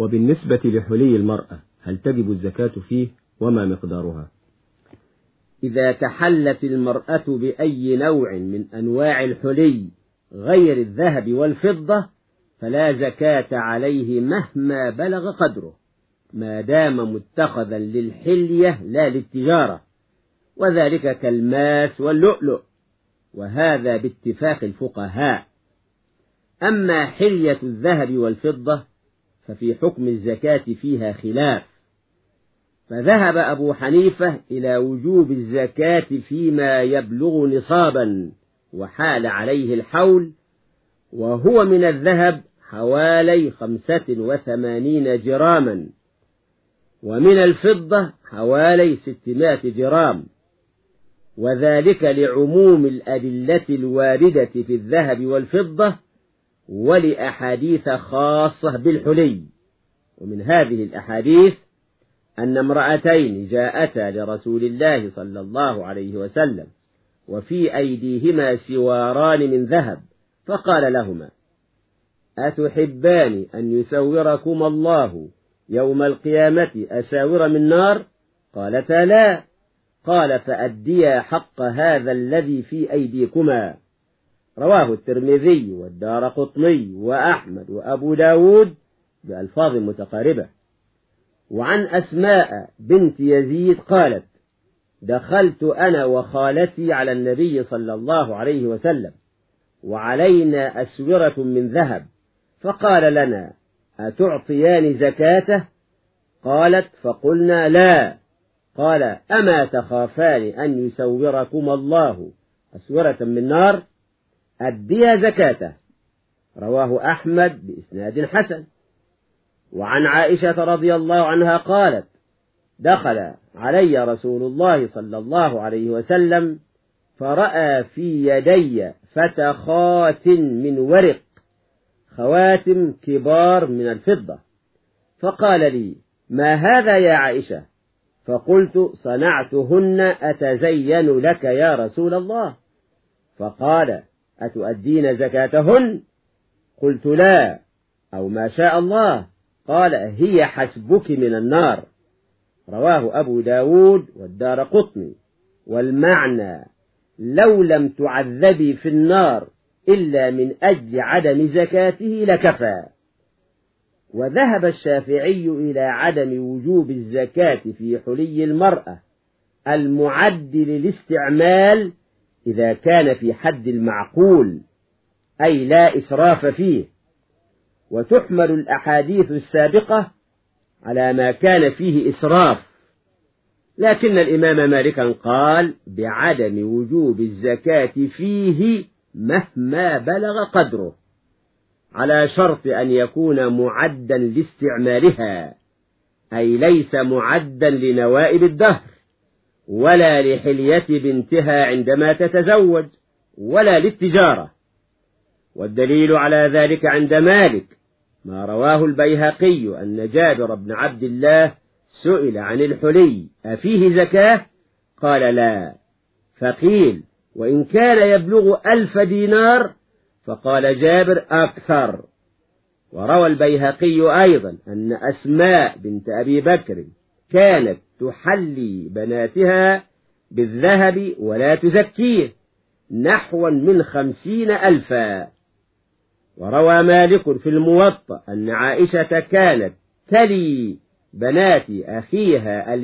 وبالنسبة لحلي المرأة هل تجب الزكاة فيه وما مقدارها؟ إذا تحلت المرأة بأي نوع من أنواع الحلي غير الذهب والفضة فلا زكاة عليه مهما بلغ قدره ما دام متخذا للحلية لا للتجارة وذلك كالماس واللؤلؤ وهذا باتفاق الفقهاء. أما حلية الذهب والفضة ففي حكم الزكاة فيها خلاف. فذهب أبو حنيفة إلى وجوب الزكاة فيما يبلغ نصابا وحال عليه الحول وهو من الذهب حوالي خمسة وثمانين جراما ومن الفضة حوالي ستمائة جرام. وذلك لعموم الأدلة الواردة في الذهب والفضة ولأحاديث خاصة بالحلي. ومن هذه الأحاديث أن امرأتين جاءتا لرسول الله صلى الله عليه وسلم وفي أيديهما سواران من ذهب فقال لهما أتحبان أن يسوركم الله يوم القيامة أساور من نار؟ قالتا لا. قال فأديا حق هذا الذي في أيديكما. رواه الترمذي والدار قطني وأحمد وأبو داود بألفاظ متقاربة. وعن أسماء بنت يزيد قالت دخلت أنا وخالتي على النبي صلى الله عليه وسلم وعلينا أسورة من ذهب فقال لنا أتعطيان زكاته؟ قالت فقلنا لا. قال أما تخافان أن يسوركم الله؟ أسورة من نار؟ أديها زكاته رواه أحمد بإسناد حسن. وعن عائشة رضي الله عنها قالت دخل علي رسول الله صلى الله عليه وسلم فرأى في يدي فتخات من ورق خواتم كبار من الفضة. فقال لي ما هذا يا عائشة؟ فقلت صنعتهن أتزين لك يا رسول الله. فقال أتؤدين زكاتهن؟ قلت لا. أو ما شاء الله. قال هي حسبك من النار. رواه أبو داود والدار قطني. والمعنى لو لم تعذبي في النار إلا من أجل عدم زكاته لكفى. وذهب الشافعي إلى عدم وجوب الزكاة في حلي المرأة المعد للاستعمال إذا كان في حد المعقول أي لا إسراف فيه وتحمل الأحاديث السابقة على ما كان فيه إسراف. لكن الإمام مالكا قال بعدم وجوب الزكاة فيه مهما بلغ قدره على شرط أن يكون معدا لاستعمالها أي ليس معدا لنوائب الدهر. ولا لحلية بنتها عندما تتزوج ولا للتجارة. والدليل على ذلك عند مالك ما رواه البيهقي أن جابر بن عبد الله سئل عن الحلي أفيه زكاة؟ قال لا. فقيل وإن كان يبلغ ألف دينار فقال جابر أكثر. وروى البيهقي أيضا أن أسماء بنت أبي بكر كانت تحلي بناتها بالذهب ولا تزكيه نحوا من خمسين ألفا. وروى مالك في الموطأ أن عائشة كانت تلي بنات أخيها